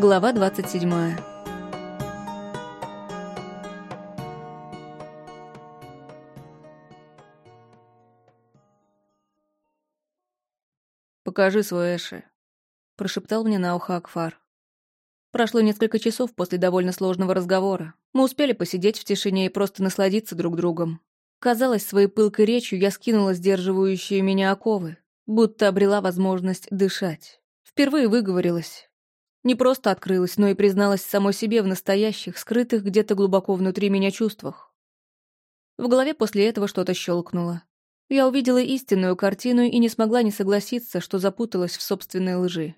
Глава 27. «Покажи свой Эши», — прошептал мне на ухо Акфар. Прошло несколько часов после довольно сложного разговора. Мы успели посидеть в тишине и просто насладиться друг другом. Казалось, своей пылкой речью я скинула сдерживающие меня оковы, будто обрела возможность дышать. Впервые выговорилась, не просто открылась, но и призналась самой себе в настоящих, скрытых где-то глубоко внутри меня чувствах. В голове после этого что-то щелкнуло. Я увидела истинную картину и не смогла не согласиться, что запуталась в собственной лжи.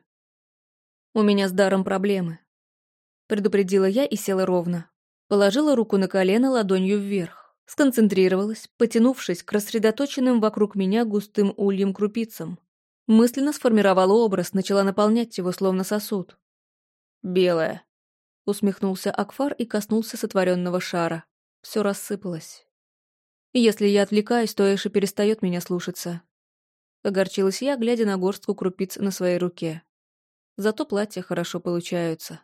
«У меня с даром проблемы», — предупредила я и села ровно. Положила руку на колено ладонью вверх, сконцентрировалась, потянувшись к рассредоточенным вокруг меня густым ульем крупицам. Мысленно сформировала образ, начала наполнять его словно сосуд. «Белая», — усмехнулся Акфар и коснулся сотворенного шара. Все рассыпалось. «Если я отвлекаюсь, то Эша перестает меня слушаться». Огорчилась я, глядя на горстку крупиц на своей руке. Зато платья хорошо получаются.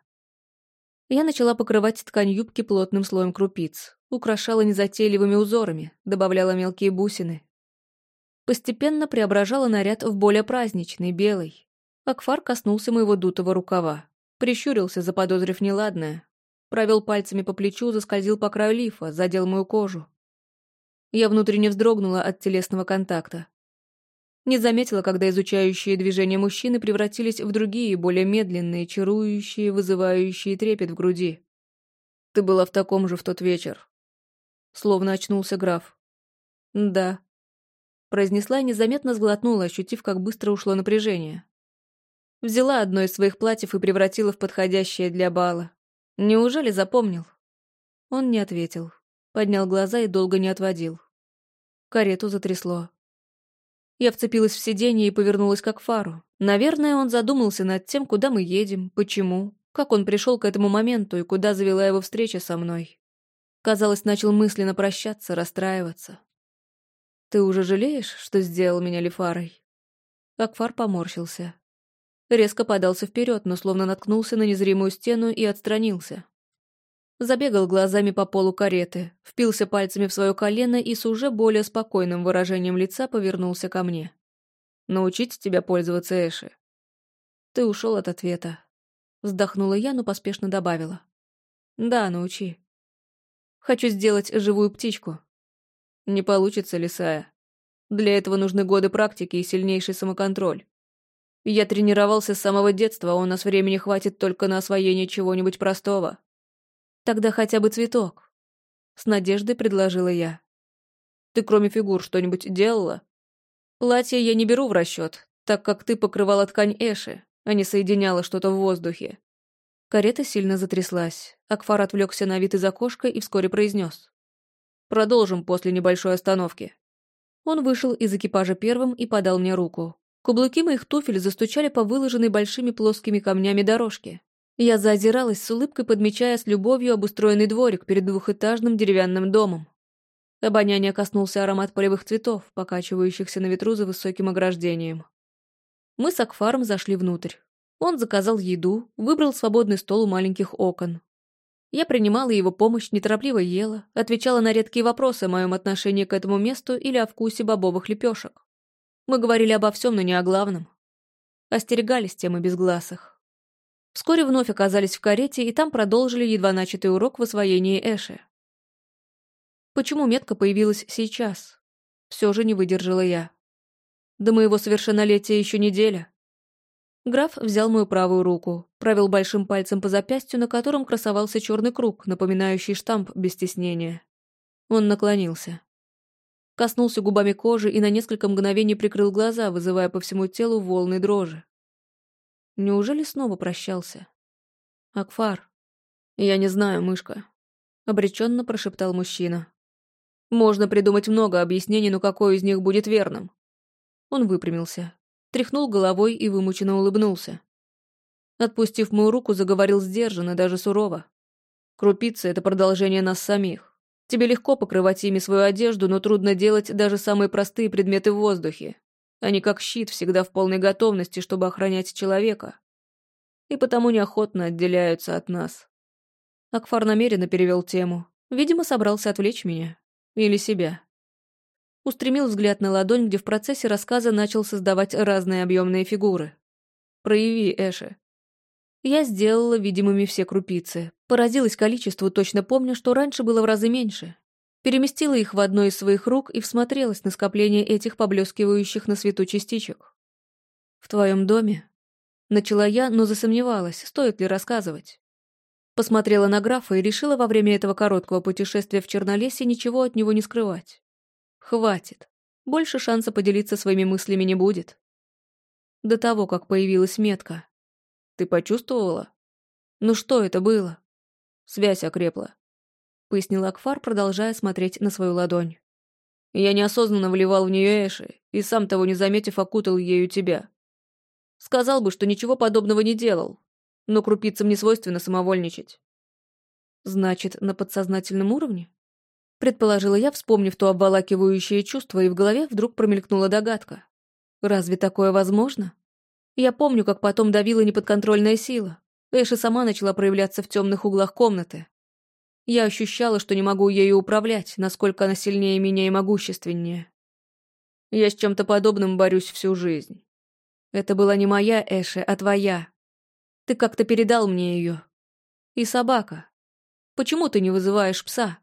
Я начала покрывать ткань юбки плотным слоем крупиц, украшала незатейливыми узорами, добавляла мелкие бусины. Постепенно преображала наряд в более праздничный, белый. Акфар коснулся моего дутого рукава. Прищурился, заподозрив неладное. Провел пальцами по плечу, заскользил по краю лифа, задел мою кожу. Я внутренне вздрогнула от телесного контакта. Не заметила, когда изучающие движения мужчины превратились в другие, более медленные, чарующие, вызывающие трепет в груди. «Ты была в таком же в тот вечер». Словно очнулся граф. «Да». Произнесла и незаметно сглотнула, ощутив, как быстро ушло напряжение. Взяла одно из своих платьев и превратила в подходящее для бала. Неужели запомнил? Он не ответил. Поднял глаза и долго не отводил. Карету затрясло. Я вцепилась в сиденье и повернулась как фару. Наверное, он задумался над тем, куда мы едем, почему, как он пришел к этому моменту и куда завела его встреча со мной. Казалось, начал мысленно прощаться, расстраиваться. «Ты уже жалеешь, что сделал меня Лефарой?» Акфар поморщился. Резко подался вперед, но словно наткнулся на незримую стену и отстранился. Забегал глазами по полу кареты, впился пальцами в свое колено и с уже более спокойным выражением лица повернулся ко мне. «Научить тебя пользоваться Эши?» «Ты ушел от ответа». Вздохнула я, но поспешно добавила. «Да, научи. Хочу сделать живую птичку». «Не получится, Лисая. Для этого нужны годы практики и сильнейший самоконтроль. Я тренировался с самого детства, а у нас времени хватит только на освоение чего-нибудь простого. Тогда хотя бы цветок. С надеждой предложила я. Ты кроме фигур что-нибудь делала? Платье я не беру в расчет, так как ты покрывала ткань Эши, а не соединяла что-то в воздухе. Карета сильно затряслась. Акфар отвлекся на вид из окошка и вскоре произнес. «Продолжим после небольшой остановки». Он вышел из экипажа первым и подал мне руку. Каблуки моих туфель застучали по выложенной большими плоскими камнями дорожке. Я заозиралась с улыбкой, подмечая с любовью обустроенный дворик перед двухэтажным деревянным домом. Обоняние коснулся аромат полевых цветов, покачивающихся на ветру за высоким ограждением. Мы с Акфаром зашли внутрь. Он заказал еду, выбрал свободный стол у маленьких окон. Я принимала его помощь, неторопливо ела, отвечала на редкие вопросы о моем отношении к этому месту или о вкусе бобовых лепешек. Мы говорили обо всем, но не о главном. Остерегались темы безгласых. Вскоре вновь оказались в карете, и там продолжили едва начатый урок в освоении Эши. Почему метка появилась сейчас? Все же не выдержала я. До моего совершеннолетия еще неделя. Граф взял мою правую руку, провел большим пальцем по запястью, на котором красовался черный круг, напоминающий штамп без стеснения. Он наклонился. Коснулся губами кожи и на несколько мгновений прикрыл глаза, вызывая по всему телу волны дрожи. Неужели снова прощался? Акфар. Я не знаю, мышка. Обреченно прошептал мужчина. Можно придумать много объяснений, но какое из них будет верным? Он выпрямился, тряхнул головой и вымученно улыбнулся. Отпустив мою руку, заговорил сдержанно, даже сурово. Крупица — это продолжение нас самих. Тебе легко покрывать ими свою одежду, но трудно делать даже самые простые предметы в воздухе. Они как щит, всегда в полной готовности, чтобы охранять человека. и потому неохотно отделяются от нас. Акфар намеренно перевел тему. Видимо, собрался отвлечь меня. Или себя. Устремил взгляд на ладонь, где в процессе рассказа начал создавать разные объемные фигуры. «Прояви, Эши». Я сделала видимыми все крупицы. Поразилась количеству, точно помня, что раньше было в разы меньше. Переместила их в одну из своих рук и всмотрелась на скопление этих поблескивающих на свету частичек. «В твоем доме?» Начала я, но засомневалась, стоит ли рассказывать. Посмотрела на графа и решила во время этого короткого путешествия в Чернолесье ничего от него не скрывать. Хватит. Больше шанса поделиться своими мыслями не будет. До того, как появилась метка. Ты почувствовала? Ну что это было? Связь окрепла. Пояснил Акфар, продолжая смотреть на свою ладонь. Я неосознанно вливал в нее Эши, и сам того не заметив, окутал ею тебя. Сказал бы, что ничего подобного не делал, но крупицам не свойственно самовольничать. Значит, на подсознательном уровне? Предположила я, вспомнив то обволакивающее чувство, и в голове вдруг промелькнула догадка. Разве такое возможно? Я помню, как потом давила неподконтрольная сила. Эша сама начала проявляться в темных углах комнаты. Я ощущала, что не могу ею управлять, насколько она сильнее меня и могущественнее. Я с чем-то подобным борюсь всю жизнь. Это была не моя Эша, а твоя. Ты как-то передал мне ее. И собака. Почему ты не вызываешь пса?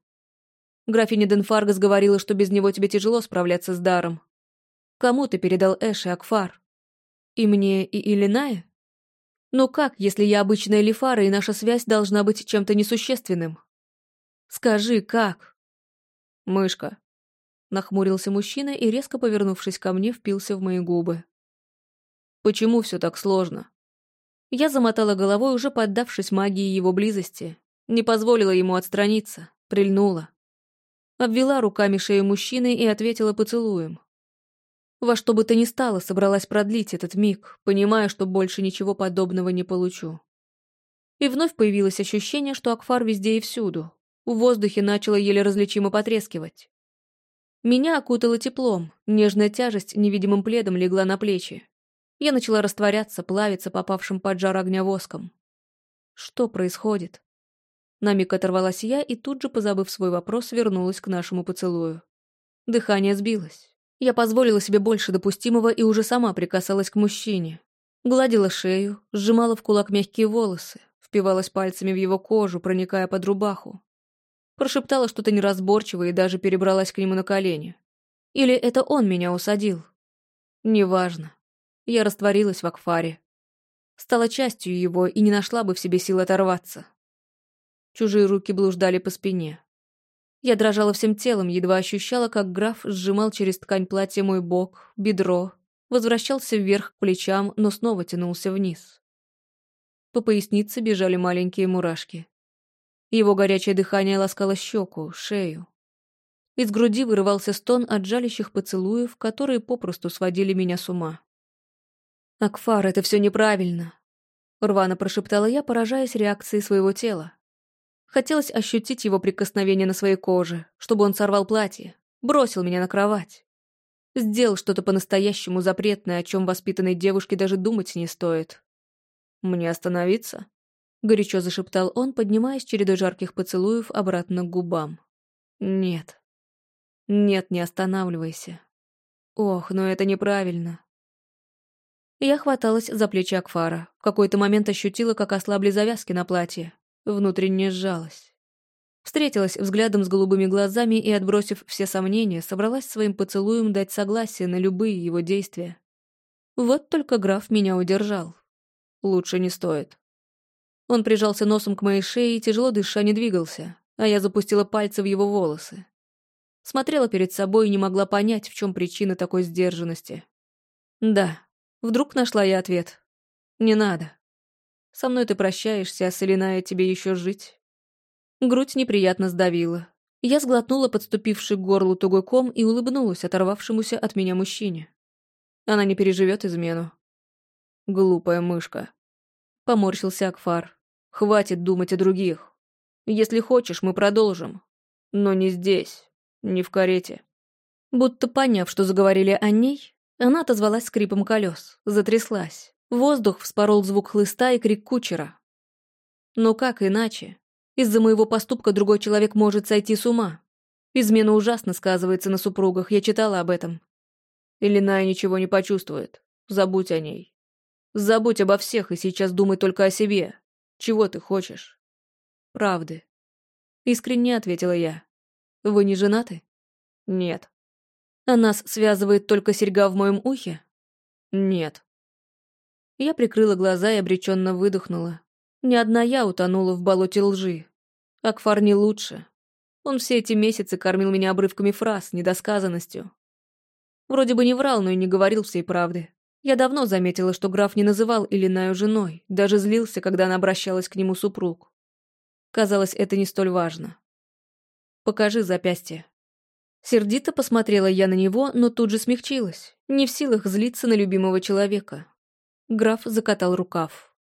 Графиня Денфаргас говорила, что без него тебе тяжело справляться с даром. Кому ты передал Эши Акфар? И мне, и Илиная? Но как, если я обычная Лифара, и наша связь должна быть чем-то несущественным? Скажи, как? Мышка. Нахмурился мужчина и, резко повернувшись ко мне, впился в мои губы. Почему все так сложно? Я замотала головой, уже поддавшись магии его близости. Не позволила ему отстраниться, прильнула. Обвела руками шею мужчины и ответила поцелуем. Во что бы то ни стало, собралась продлить этот миг, понимая, что больше ничего подобного не получу. И вновь появилось ощущение, что Акфар везде и всюду. В воздухе начало еле различимо потрескивать. Меня окутало теплом, нежная тяжесть невидимым пледом легла на плечи. Я начала растворяться, плавиться попавшим под жар огня воском. Что происходит? На миг оторвалась я и тут же, позабыв свой вопрос, вернулась к нашему поцелую. Дыхание сбилось. Я позволила себе больше допустимого и уже сама прикасалась к мужчине. Гладила шею, сжимала в кулак мягкие волосы, впивалась пальцами в его кожу, проникая под рубаху. Прошептала что-то неразборчивое и даже перебралась к нему на колени. Или это он меня усадил? Неважно. Я растворилась в Акфаре. Стала частью его и не нашла бы в себе сил оторваться. Чужие руки блуждали по спине. Я дрожала всем телом, едва ощущала, как граф сжимал через ткань платья мой бок, бедро, возвращался вверх к плечам, но снова тянулся вниз. По пояснице бежали маленькие мурашки. Его горячее дыхание ласкало щеку, шею. Из груди вырывался стон от жалящих поцелуев, которые попросту сводили меня с ума. «Акфар, это все неправильно», — рвано прошептала я, поражаясь реакцией своего тела. Хотелось ощутить его прикосновение на своей коже, чтобы он сорвал платье, бросил меня на кровать. Сделал что-то по-настоящему запретное, о чем воспитанной девушке даже думать не стоит. «Мне остановиться?» — горячо зашептал он, поднимаясь чередой жарких поцелуев обратно к губам. «Нет. Нет, не останавливайся. Ох, но это неправильно. Я хваталась за плечи Акфара. В какой-то момент ощутила, как ослабли завязки на платье. Внутренне сжалась. Встретилась взглядом с голубыми глазами и, отбросив все сомнения, собралась своим поцелуем дать согласие на любые его действия. Вот только граф меня удержал. Лучше не стоит. Он прижался носом к моей шее и, тяжело дыша, не двигался, а я запустила пальцы в его волосы. Смотрела перед собой и не могла понять, в чем причина такой сдержанности. Да, Вдруг нашла я ответ. Не надо. Со мной ты прощаешься, а с тебе еще жить. Грудь неприятно сдавила. Я сглотнула подступивший к горлу тугой ком и улыбнулась оторвавшемуся от меня мужчине. Она не переживет измену. Глупая мышка. Поморщился Акфар. Хватит думать о других. Если хочешь, мы продолжим. Но не здесь, не в карете. Будто поняв, что заговорили о ней, она отозвалась скрипом колес, затряслась, Воздух вспорол звук хлыста и крик кучера. Но как иначе? Из-за моего поступка другой человек может сойти с ума. Измена ужасно сказывается на супругах, я читала об этом. Илиная ничего не почувствует. Забудь о ней. Забудь обо всех и сейчас думай только о себе. Чего ты хочешь? Правды. Искренне ответила я. Вы не женаты? Нет. А нас связывает только серьга в моем ухе? Нет. Я прикрыла глаза и обреченно выдохнула. Ни одна я утонула в болоте лжи. Акфар не лучше. Он все эти месяцы кормил меня обрывками фраз, недосказанностью. Вроде бы не врал, но и не говорил всей правды. Я давно заметила, что граф не называл Илинаю женой, даже злился, когда она обращалась к нему супруг. Казалось, это не столь важно. «Покажи запястье». Сердито посмотрела я на него, но тут же смягчилась, не в силах злиться на любимого человека. Граф закатал рукав.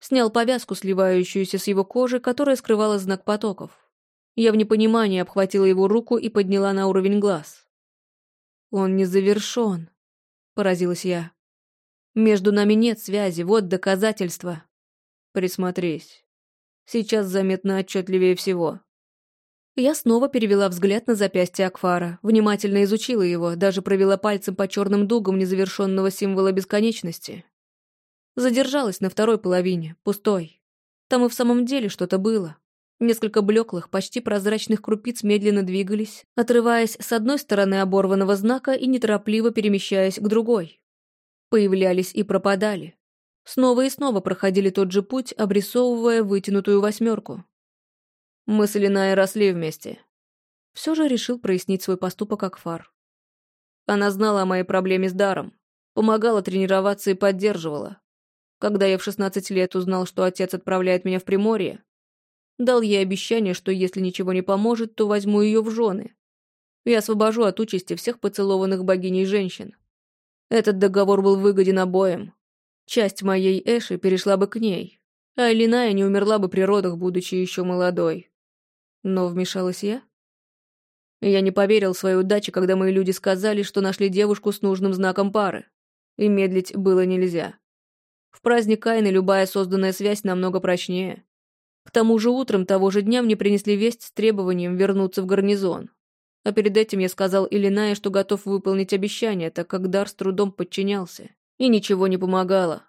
Снял повязку, сливающуюся с его кожи, которая скрывала знак потоков. Я в непонимании обхватила его руку и подняла на уровень глаз. «Он не завершен», — поразилась я. «Между нами нет связи, вот доказательства». «Присмотрись. Сейчас заметно отчетливее всего». Я снова перевела взгляд на запястье Акфара, внимательно изучила его, даже провела пальцем по черным дугам незавершенного символа бесконечности. Задержалась на второй половине, пустой. Там и в самом деле что-то было. Несколько блеклых, почти прозрачных крупиц медленно двигались, отрываясь с одной стороны оборванного знака и неторопливо перемещаясь к другой. Появлялись и пропадали. Снова и снова проходили тот же путь, обрисовывая вытянутую восьмерку. Мы с Ильиной росли вместе. Все же решил прояснить свой поступок как фар. Она знала о моей проблеме с даром, помогала тренироваться и поддерживала. Когда я в 16 лет узнал, что отец отправляет меня в Приморье, Дал ей обещание, что если ничего не поможет, то возьму ее в жены. И освобожу от участи всех поцелованных богиней женщин. Этот договор был выгоден обоим. Часть моей Эши перешла бы к ней, а Элиная не умерла бы при родах, будучи еще молодой. Но вмешалась я? Я не поверил в свою удачу, когда мои люди сказали, что нашли девушку с нужным знаком пары. И медлить было нельзя. В праздник Кайны любая созданная связь намного прочнее. К тому же утром того же дня мне принесли весть с требованием вернуться в гарнизон. А перед этим я сказал Илиная, что готов выполнить обещание, так как дар с трудом подчинялся. И ничего не помогало.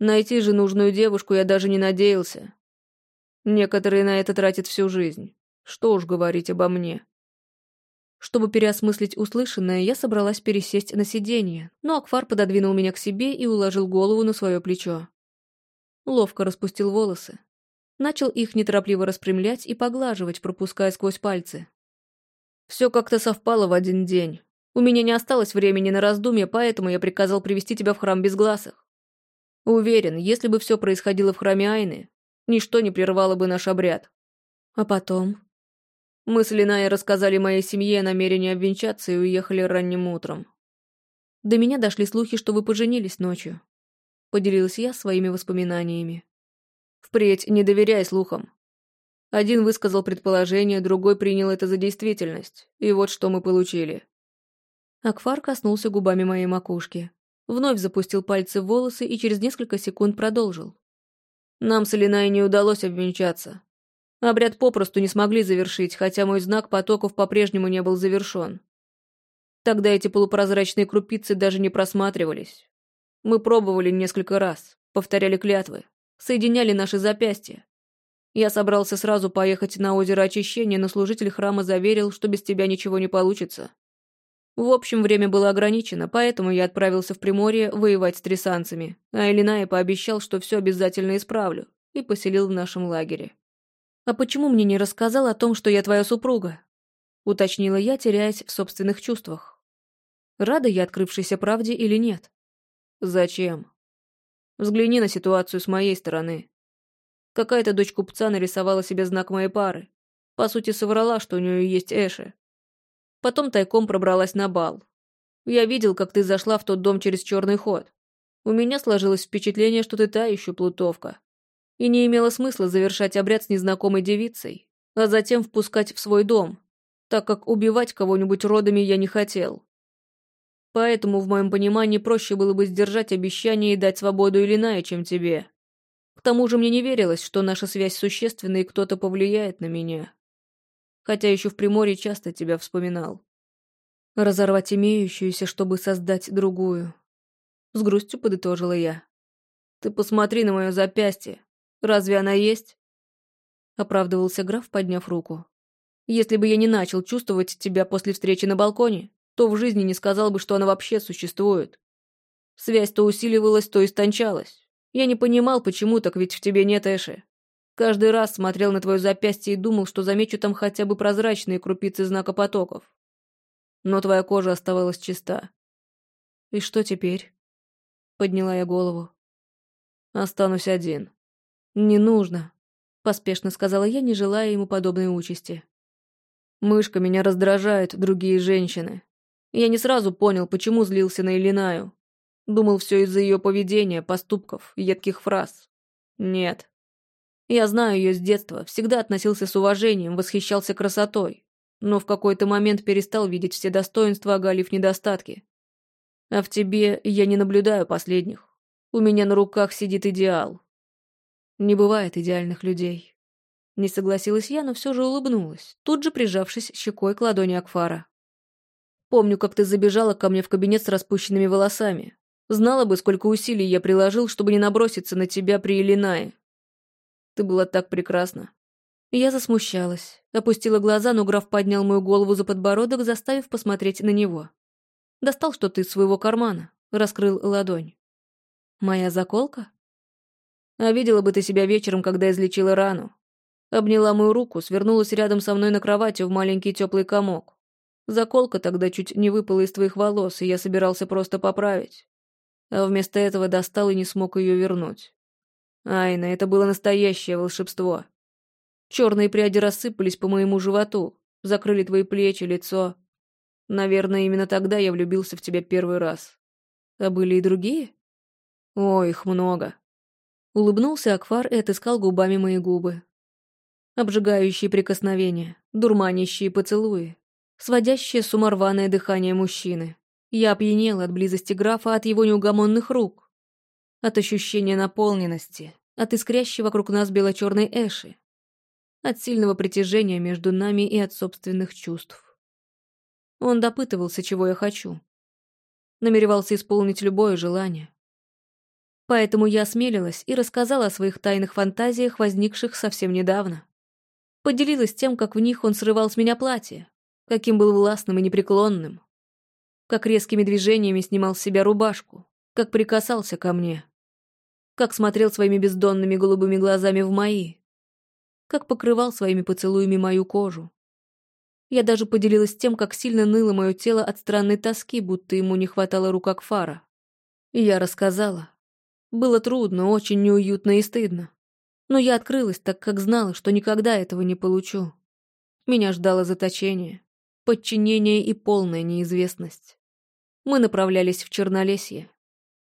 Найти же нужную девушку я даже не надеялся. Некоторые на это тратят всю жизнь. Что уж говорить обо мне. Чтобы переосмыслить услышанное, я собралась пересесть на сиденье, но Акфар пододвинул меня к себе и уложил голову на свое плечо. Ловко распустил волосы, начал их неторопливо распрямлять и поглаживать, пропуская сквозь пальцы. Все как-то совпало в один день. У меня не осталось времени на раздумья, поэтому я приказал привести тебя в храм безгласых. Уверен, если бы все происходило в храме Айны, ничто не прервало бы наш обряд. А потом? Мы с Линой рассказали моей семье о намерении обвенчаться и уехали ранним утром. До меня дошли слухи, что вы поженились ночью. Поделилась я своими воспоминаниями. Впредь не доверяй слухам. Один высказал предположение, другой принял это за действительность. И вот что мы получили. Акфар коснулся губами моей макушки. Вновь запустил пальцы в волосы и через несколько секунд продолжил. Нам с Элиной не удалось обвенчаться. Обряд попросту не смогли завершить, хотя мой знак потоков по-прежнему не был завершен. Тогда эти полупрозрачные крупицы даже не просматривались. Мы пробовали несколько раз, повторяли клятвы, соединяли наши запястья. Я собрался сразу поехать на озеро очищения, но служитель храма заверил, что без тебя ничего не получится. В общем, время было ограничено, поэтому я отправился в Приморье воевать с трясанцами, а Элиная пообещал, что все обязательно исправлю, и поселил в нашем лагере. «А почему мне не рассказал о том, что я твоя супруга?» — уточнила я, теряясь в собственных чувствах. Рада я открывшейся правде или нет? «Зачем?» Взгляни на ситуацию с моей стороны. Какая-то дочь купца нарисовала себе знак моей пары. По сути, соврала, что у нее есть Эши. Потом тайком пробралась на бал. Я видел, как ты зашла в тот дом через черный ход. У меня сложилось впечатление, что ты та еще плутовка. И не имело смысла завершать обряд с незнакомой девицей, а затем впускать в свой дом, так как убивать кого-нибудь родами я не хотел. Поэтому, в моем понимании, проще было бы сдержать обещание и дать свободу Ильиная, чем тебе. К тому же мне не верилось, что наша связь существенна и кто-то повлияет на меня. Хотя еще в Приморье часто тебя вспоминал. Разорвать имеющуюся, чтобы создать другую. С грустью подытожила я. Ты посмотри на мое запястье. Разве она есть? Оправдывался граф, подняв руку. Если бы я не начал чувствовать тебя после встречи на балконе, то в жизни не сказал бы, что она вообще существует. Связь то усиливалась, то истончалась. Я не понимал, почему так, ведь в тебе нет Эши. Каждый раз смотрел на твое запястье и думал, что замечу там хотя бы прозрачные крупицы знака потоков. Но твоя кожа оставалась чиста. И что теперь? Подняла я голову. Останусь один. Не нужно, поспешно сказала я, не желая ему подобной участи. Мышка меня раздражает, другие женщины. Я не сразу понял, почему злился на Илинаю. Думал, все из-за ее поведения, поступков, едких фраз. Нет. Я знаю ее с детства, всегда относился с уважением, восхищался красотой, но в какой-то момент перестал видеть все достоинства, оголив недостатки. А в тебе я не наблюдаю последних. У меня на руках сидит идеал. Не бывает идеальных людей. Не согласилась я, но все же улыбнулась, тут же прижавшись щекой к ладони Акфара. Помню, как ты забежала ко мне в кабинет с распущенными волосами. Знала бы, сколько усилий я приложил, чтобы не наброситься на тебя при Иллинае. Ты была так прекрасна. Я засмущалась, опустила глаза, но граф поднял мою голову за подбородок, заставив посмотреть на него. Достал что-то из своего кармана, раскрыл ладонь. Моя заколка? А видела бы ты себя вечером, когда излечила рану. Обняла мою руку, свернулась рядом со мной на кровати в маленький теплый комок. Заколка тогда чуть не выпала из твоих волос, и я собирался просто поправить. А вместо этого достал и не смог ее вернуть. Айна, это было настоящее волшебство. Черные пряди рассыпались по моему животу, закрыли твои плечи, лицо. Наверное, именно тогда я влюбился в тебя первый раз. А были и другие? О, их много. Улыбнулся Акфар и отыскал губами мои губы. Обжигающие прикосновения, дурманящие поцелуи, сводящее с ума рваное дыхание мужчины. Я опьянела от близости графа, от его неугомонных рук, от ощущения наполненности, от искрящей вокруг нас бело-черной эши, от сильного притяжения между нами и от собственных чувств. Он допытывался, чего я хочу. Намеревался исполнить любое желание. Поэтому я осмелилась и рассказала о своих тайных фантазиях, возникших совсем недавно. Поделилась тем, как в них он срывал с меня платье, каким был властным и непреклонным. Как резкими движениями снимал с себя рубашку, как прикасался ко мне. Как смотрел своими бездонными голубыми глазами в мои. Как покрывал своими поцелуями мою кожу. Я даже поделилась тем, как сильно ныло мое тело от странной тоски, будто ему не хватало рук Акфара. И я рассказала. Было трудно, очень неуютно и стыдно. Но я открылась, так как знала, что никогда этого не получу. Меня ждало заточение подчинение и полная неизвестность. Мы направлялись в Чернолесье.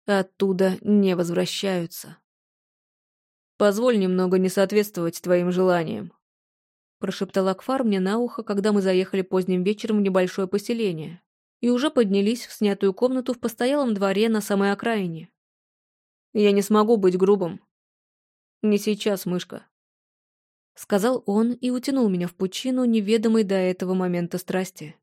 Оттуда не возвращаются. «Позволь немного не соответствовать твоим желаниям», прошептал Акфар мне на ухо, когда мы заехали поздним вечером в небольшое поселение и уже поднялись в снятую комнату в постоялом дворе на самой окраине. «Я не смогу быть грубым. Не сейчас, мышка сказал он и утянул меня в пучину неведомой до этого момента страсти.